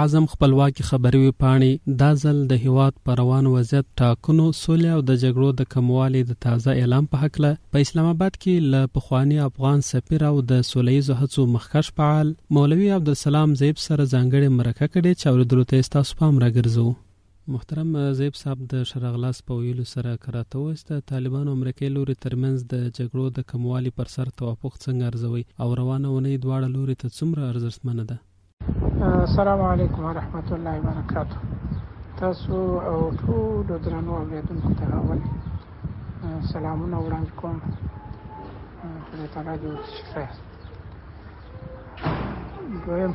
اعظم خپلواکې خبري وې پاڼې دا ځل د هېواد په روان وضعیت، ټاکنو، سولې او د جګړو د کموالي د تازه اعلان په هکله په اسلام اباد کې له پخواني افغان سفیر او د سوله ییزو هڅو مخکښ فعال مولوي عبدالسلام زیب سره ځانګړې مرکه کړې چې اورېدلو ته یې ستاسو پام راګرځوو. محترم زیب صاحب د ښه راغلاست په ویلو سره که راته ووایست د طالبانو او امریکې لوري ترمنځ د جګړو د کموالي پر سر توافق څنګه ارزوئ او روانه اونۍ دواړه لوري ته څومره ارزښتمنه ده؟ السلام علیکم ورحمت الله وبرکاته تاسو او ټول درنو اوریدونکو ته اول سلامونه وړاندې کوم خدای تعالی دې وکړي خیر دویم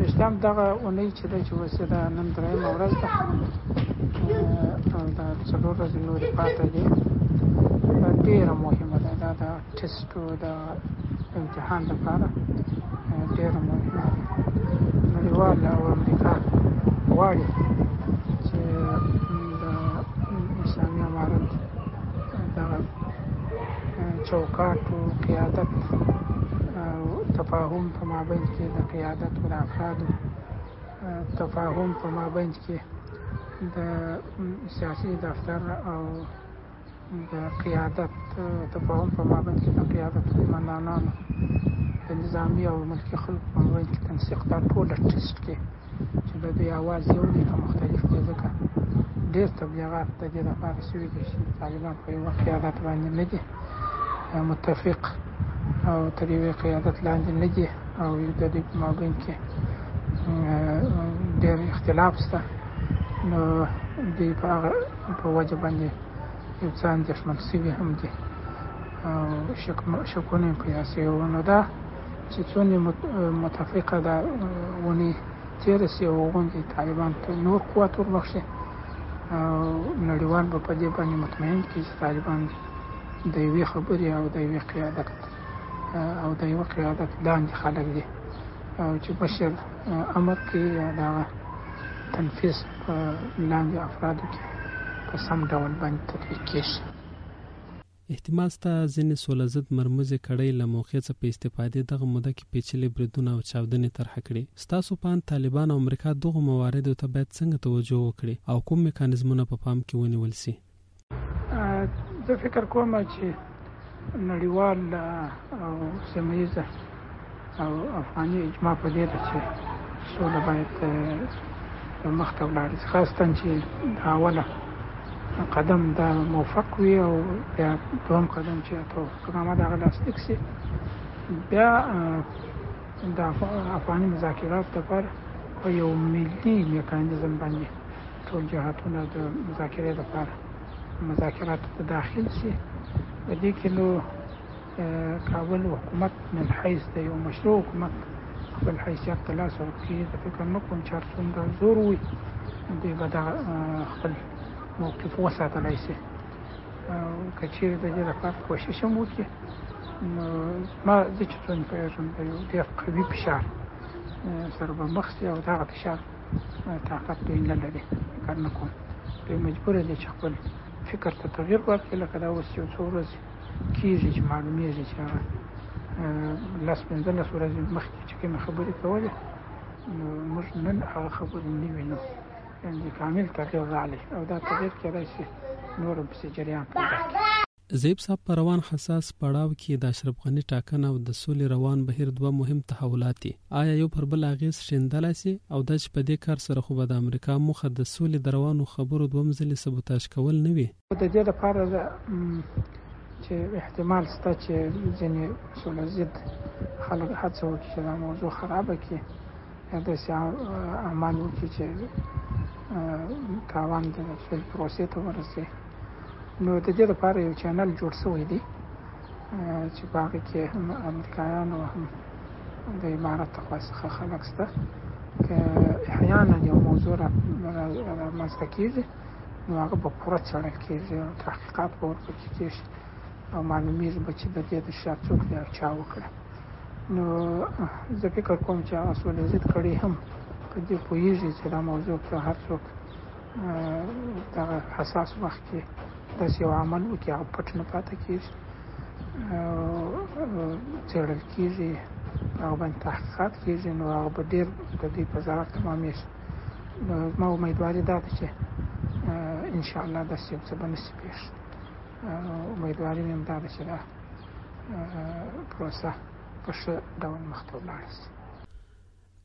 رښتیام دغه اونۍ چې د چې وسه ده نن درېیمه ورځ ده او دا څلور ورځې نورې پاتې دي ډېره مهمه ده دا د ټیسټو د امتحان لپاره ډیر مهمه ده نړیوال او امریکا غواړي چې د اسلامي امارت د چوکاټ او قیادت او تفاهم په مابین کې د قیادت او افرادو تفاهم په مابین کې د سیاسي دفتر او د قیادت تفاهم په مابین کې د قیادت قومندانانو د نظامی او ملکی خلکو په مابین کې تنسیق دا ټول ټیسټ کې چې د دوی اواز یو دی که مختلف دی ځکه ډېر تبلیغات د دې لپاره شوي دي چې طالبان په یوه قیادت باندې نه دي متفق او تر یوې قیادت لاندې نه دي او د دوی په مابین کې ډېر اختلاف شته نو دوی په هغه په وجه باندې یو څه اندېښمن شوي هم دي او شکونه یې پیدا شوي نو دا چې څونې متفقه ده ونې تېره شي او غوندې طالبان ته نور قوت وربخښي او نړیوال به په دې باندې مطمئن کړي چې طالبان د یوې خبرې او د یوې قیادت او د یوه قیادت لاندې خلک دي او چې بشر امر کوي یا د هغه تنفیذ په لاندې افرادو کې په سم ډول باندې تطبیق کېږي. احتمال سته ځینې سوله ضد مرموزې کړۍ له موقع څخه په استفادې دغه موده کې پېچلي بریدونه او چاودنې طرحه کړي. ستاسو په اند طالبان او امریکا دغو مواردو ته باید څنګه توجه وکړي او کوم میکانیزمونه په پام کې ونیول شي زه فکر کوم چې نړیوال او سیمهییز او افغاني اجماع په دې ده چې سوله باید مخته ولاړ شي خاصتا چې د اوله قدم دا موفق وي او بیا دوم قدم چې ته کومه دا غلاس تکسي بیا د افغاني مذاکرات لپاره په یو ملي میکانیزم باندې ټول جهاتونه د مذاکرې لپاره مذاکراتو ته داخل شي په دې کې نو کابل حکومت من حیث د یو مشروع حکومت خپل حیثیت ته لاس ورکړي د فکر نه کوم چې څومره زور وي دوی به دا خپل موقف وساتلی شي که چیرې د دې لپاره کوشش هم وکړي نو ما زه چې څومره پوهېږم د یو ډېر قوي فشار سره به مخ شي او دغه فشار طاقت دوی نه لري کار نه کوي دوی مجبور دي چې خپل فکر ته تغیر ورکړي لکه دا اوس یو څو ورځې کېږي چې معلومېږي چې هغه لس پنځلس ورځې مخکې چې کومې خبرې کولې نو موږ نن هغه خبرې نه وینو یعنې کامل تغیر راغلی او دا تغیر کېدای شي نور پسې جریان پیدا کړي زیب صاحب په روان حساس پړاو کې د اشرف غني ټاکنه او د سولې روان بهیر دوه مهم تحولات دي. آیا یو پر بل اغېز شیندلای شي؟ او دا چې په دې کار سره خو به د امریکا موخه د سولې د روانو خبرو دوم ځلې سبوتاژ کول نه وي؟ خو د دې لپاره ده چې احتمال شته چې ځینې سوله ضد خلک هڅه وکړي چې دا موضوع خرابه کړي یا داسې عمل وکړي چې تاوان د سولې پروسې ته ورسوي. نو د دې لپاره یو چینل جوړ شوی دی چې په هغه کې هم امریکایان او هم د امارت خوا څخه خلک شته که احیانا یو موضوع را منځته کېږي نو هغه به پوره څېړل کېږي او تحقیقات به ورپکې کېږي او معلومېږي به چې د دې د شا څوک دی او چا وکړه نو زه فکر کوم چې هغه سولیزید کړي هم په دې پوهېږي چې دا موضوع که هر څوک دا حساس وخت کې د یو عمل وکي هغه پټ نه پاتې کیږي چړل کیږي او باندې تحقیقات کیږي نو هغه به ډیر د دې په ضرر تمامې شي نو ما امیدواري دا ده چې ان شاء الله د سیم څه بنسي پیښ امیدواري مې دا ده چې دا پروسه په ښه ډول مخته ولاړ شي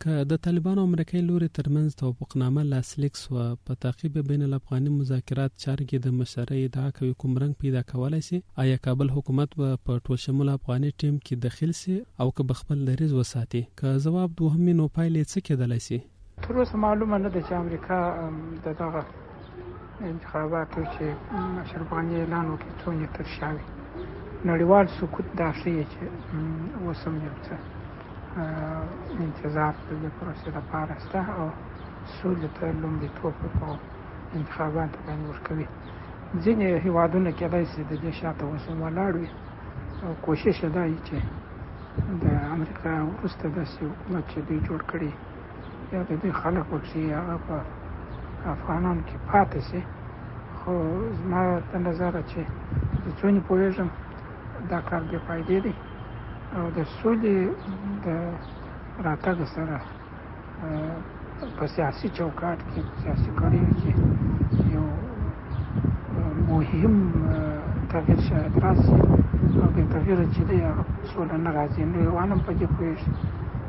که د طالبانو او امریکې لورې ترمنځ توافق نامه لاسلیک سوه، په تعقیب بین الافغاني مذاکرات چارې کې د مشرۍ ادعا کوي کوم رنګ پیدا کولای سي؟ ایا کابل حکومت به په ټول شموله افغاني ټیم کې دخیل سي او که به خپل دریځ وساتي؟ که ځواب دوهم وي نو پایلې یې څه کیدلای سي؟ تر اوسه معلومه نه ده چې امریکا د دغه. انتخاباتو چې اشرف غني اعلان وکړي څو یې تر شا وي نړیوال سکوت دا ښیي چې اوس هم یو څه انتظار د دې پروسې لپاره شته او سولې ته لومړیتوب په انتخاباتو باندې ورکوي ځینې هیوادونه کېدای شي د دې شاته اوس هم ولاړ وي او کوشش یې دا وي چې د امریکا وروسته داسې حکومت چې دوی جوړ کړي یا د دې خلک وکړي هغه په افغانانو کې پاتې شي خو زما د نظر چې د څونې پوهېږم دا کار بې فایدې دی او د سولې د راتګ سره په سیاسي چوکاټ کې په سیاسي کړیو کې یو مهم تغییر شاید راسي او بې تغییره چې دی هغه سوله نه راځي نو یوان هم په دې پوهېږي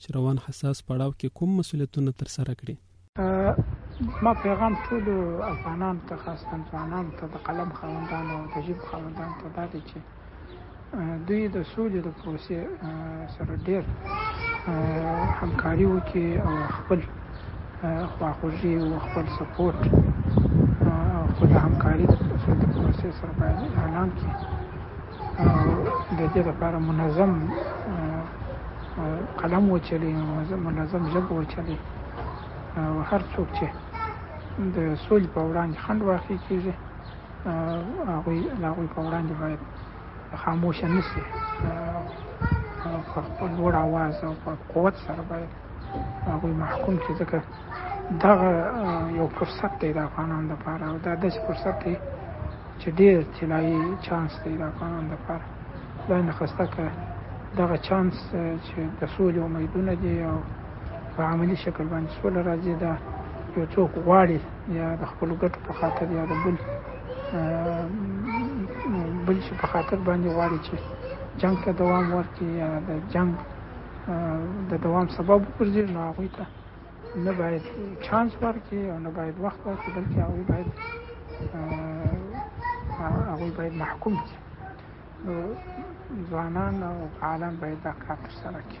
چې روان حساس پړاو کې کوم مسولیتونه تر سره کړي. زما پیغام ټولو افغانانو ته خاصتا ځوانانو ته د قلم خاوندانو او د ژبې خاوندانو ته دا دی چې دوی د سولې د پروسې سره ډېر همکاري وکړي او خپل خواخوږي او خپل سپورټ او خپل همکاري د سولې د پروسې سره باید اعلان کړي. د دې لپاره منظم قلم وچلی منظم ژبه وچلی او هر څوک چې د سولې په وړاندې خند واخلي کېږي هغوی د هغوی په وړاندې باید خاموشه نه شي په خپل لوړ اواز او په قوت سره باید هغوی محکوم کړي ځکه دغه یو فرصت دی د افغانانو لپاره او دا داسې فرصت دی چې ډیر طلایی چانس دی د افغانانو لپاره خدای نه خواسته که دغه چانس چې د سولې امیدونه دي او په عملی شکل باندې سوله راځي دا یو څوک غواړي یا د خپل ګټو په خاطر یا د بل بل شي په خاطر باندې غواړي چې جنگ ته دوام ورکړي یا د جنگ د دوام سبب وګرځي نو هغوی ته نه باید چانس ورکړي او نه باید وخت ورکړي بلکې هغوی باید هغوی باید محکوم کړي نو ځوانان او فعالان باید دا کار ترسره کړي